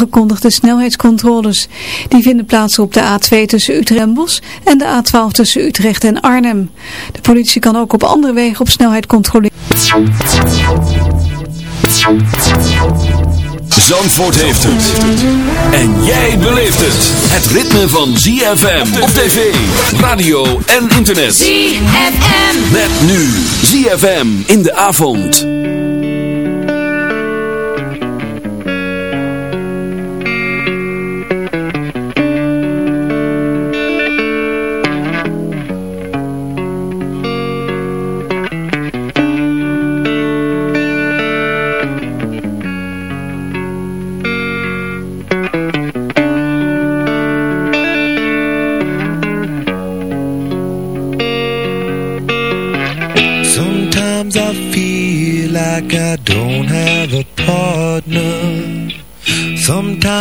gekondigde snelheidscontroles. Die vinden plaats op de A2 tussen Utrecht en Bos en de A12 tussen Utrecht en Arnhem. De politie kan ook op andere wegen op snelheid controleren. Zandvoort heeft het. En jij beleeft het. Het ritme van ZFM op tv, radio en internet. ZFM. Met nu ZFM in de avond.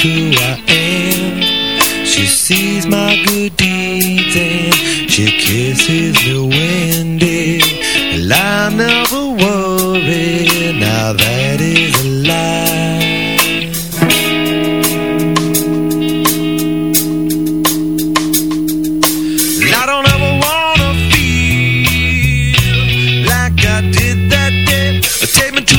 who I am. She sees my good deeds and she kisses the day And I never worry, now that is a lie. I don't ever wanna feel like I did that day. Take me to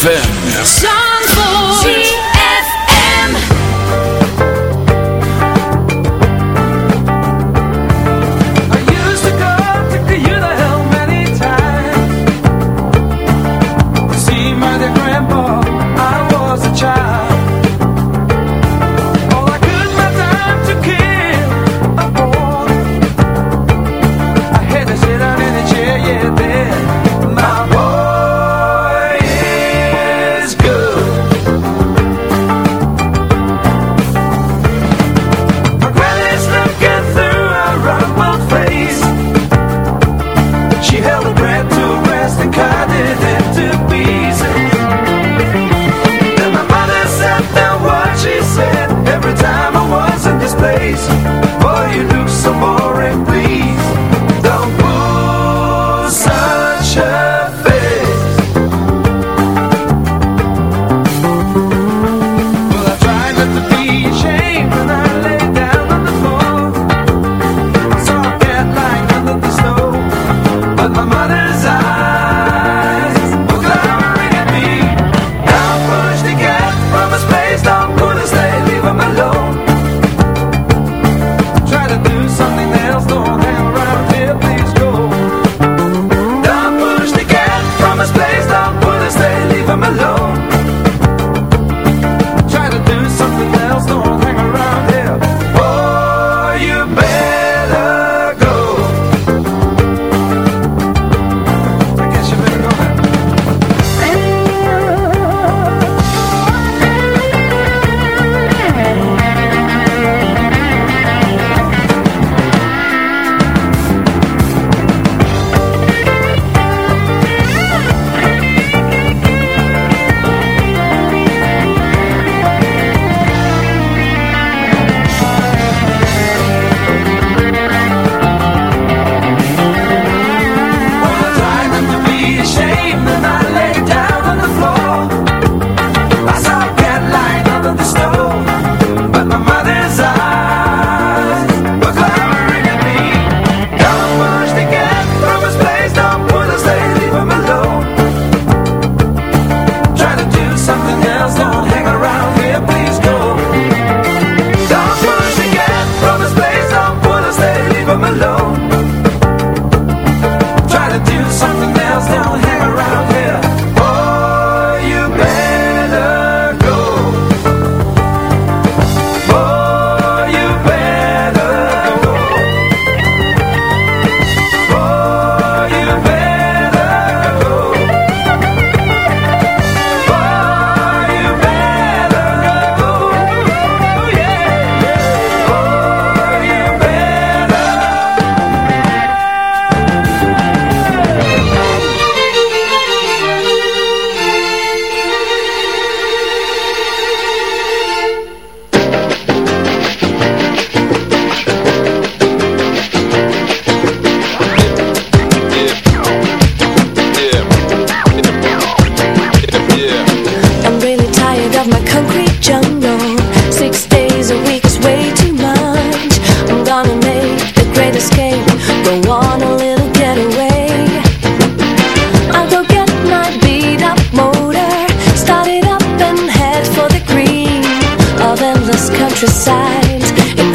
ZFM.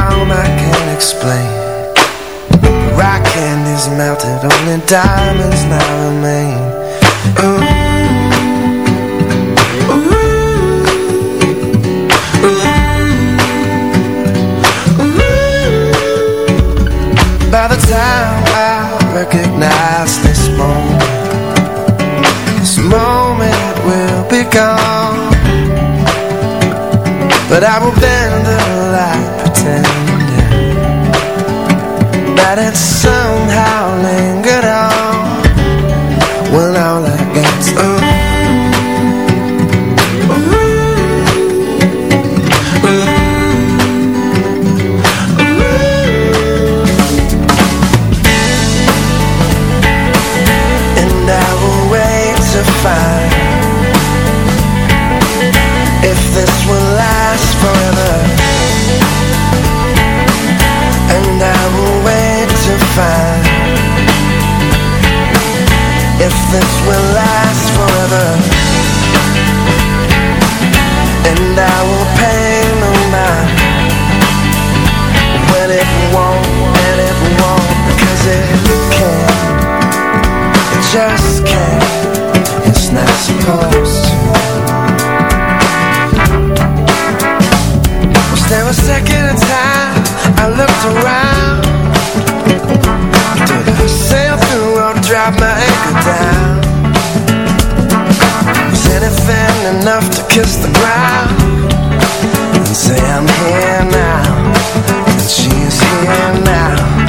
there's I can't explain. The rock candy's melted, only diamonds now remain. Ooh. By the time I recognize this moment This moment will be gone. But I will bend the light That it somehow lingered this will last forever. And I will pay no mind When it won't, and it won't Because it can't. It just can't. It's not supposed to. Was there a second time I looked around? Did I or drop my anchor down. Was anything enough to kiss the ground? And say I'm here now And she is here now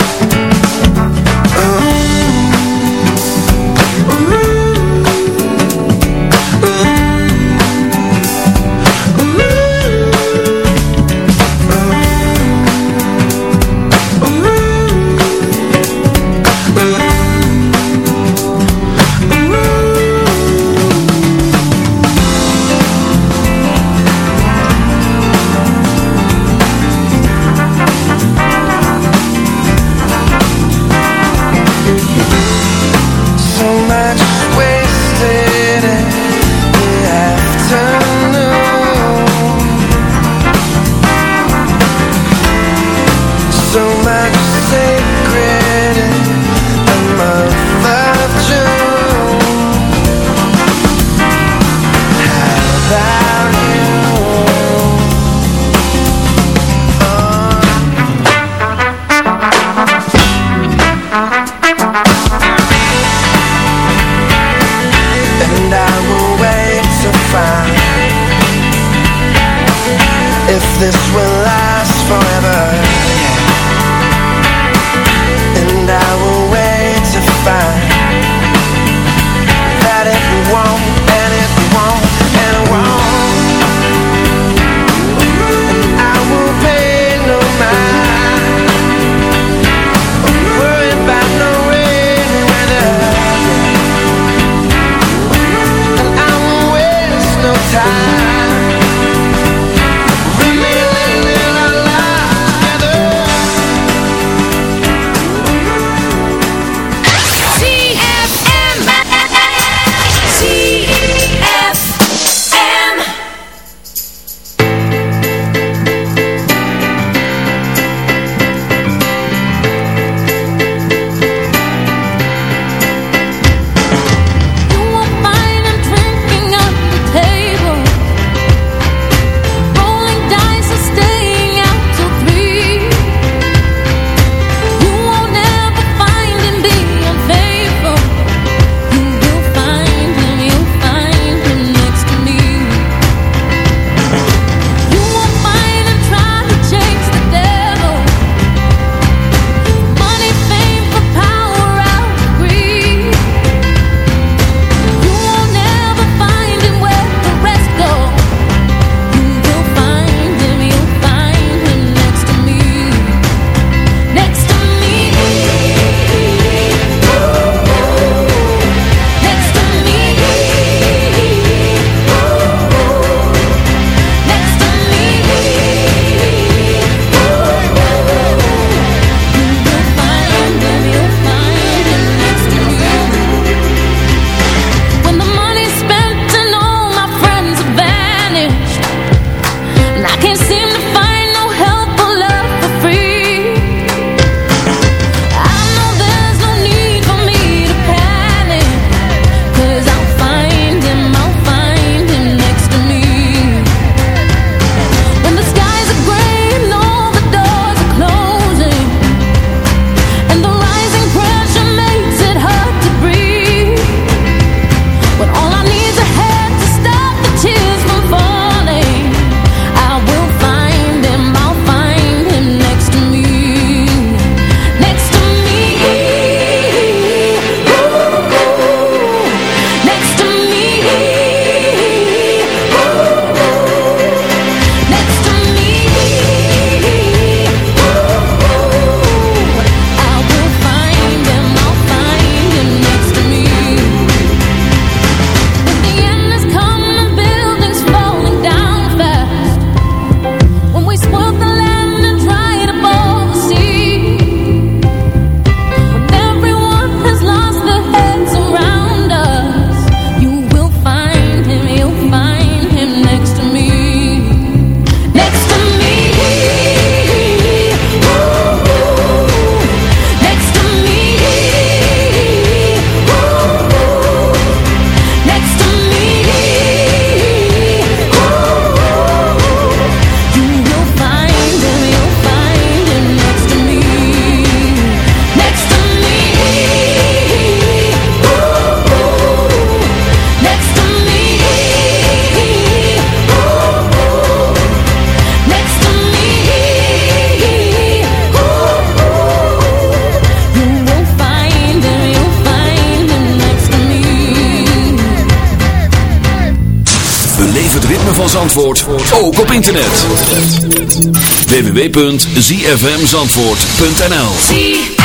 www.zfmzandvoort.nl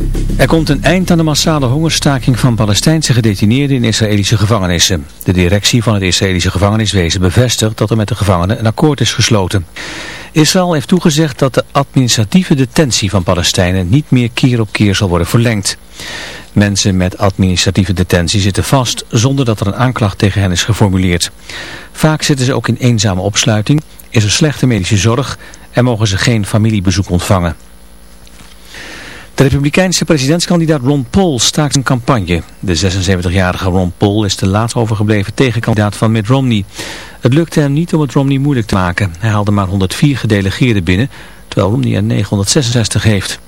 Er komt een eind aan de massale hongerstaking van Palestijnse gedetineerden in Israëlische gevangenissen. De directie van het Israëlische gevangeniswezen bevestigt dat er met de gevangenen een akkoord is gesloten. Israël heeft toegezegd dat de administratieve detentie van Palestijnen niet meer keer op keer zal worden verlengd. Mensen met administratieve detentie zitten vast zonder dat er een aanklacht tegen hen is geformuleerd. Vaak zitten ze ook in eenzame opsluiting, is er slechte medische zorg en mogen ze geen familiebezoek ontvangen. De republikeinse presidentskandidaat Ron Paul staakt zijn campagne. De 76-jarige Ron Paul is de laatst overgebleven tegenkandidaat van Mitt Romney. Het lukte hem niet om het Romney moeilijk te maken. Hij haalde maar 104 gedelegeerden binnen, terwijl Romney er 966 heeft.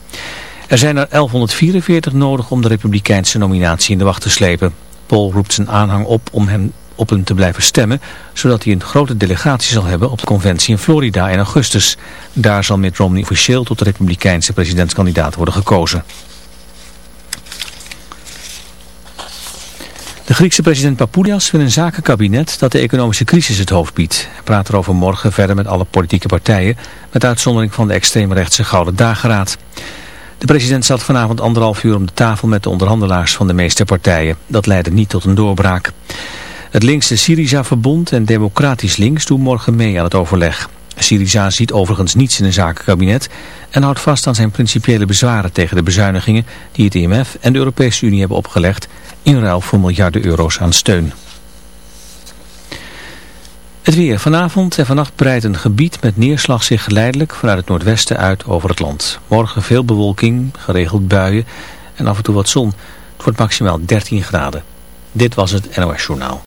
Er zijn er 1144 nodig om de republikeinse nominatie in de wacht te slepen. Paul roept zijn aanhang op om hem op hem te blijven stemmen, zodat hij een grote delegatie zal hebben op de conventie in Florida in augustus. Daar zal Mitt Romney officieel tot de republikeinse presidentskandidaat worden gekozen. De Griekse president Papoulias wil een zakenkabinet dat de economische crisis het hoofd biedt. Hij praat erover morgen verder met alle politieke partijen, met uitzondering van de extreemrechtse Gouden Dageraad. De president zat vanavond anderhalf uur om de tafel met de onderhandelaars van de meeste partijen. Dat leidde niet tot een doorbraak. Het linkse Syriza-verbond en Democratisch Links doen morgen mee aan het overleg. Syriza ziet overigens niets in een zakenkabinet en houdt vast aan zijn principiële bezwaren tegen de bezuinigingen die het IMF en de Europese Unie hebben opgelegd in ruil voor miljarden euro's aan steun. Het weer. Vanavond en vannacht breidt een gebied met neerslag zich geleidelijk vanuit het noordwesten uit over het land. Morgen veel bewolking, geregeld buien en af en toe wat zon. Het wordt maximaal 13 graden. Dit was het NOS Journaal.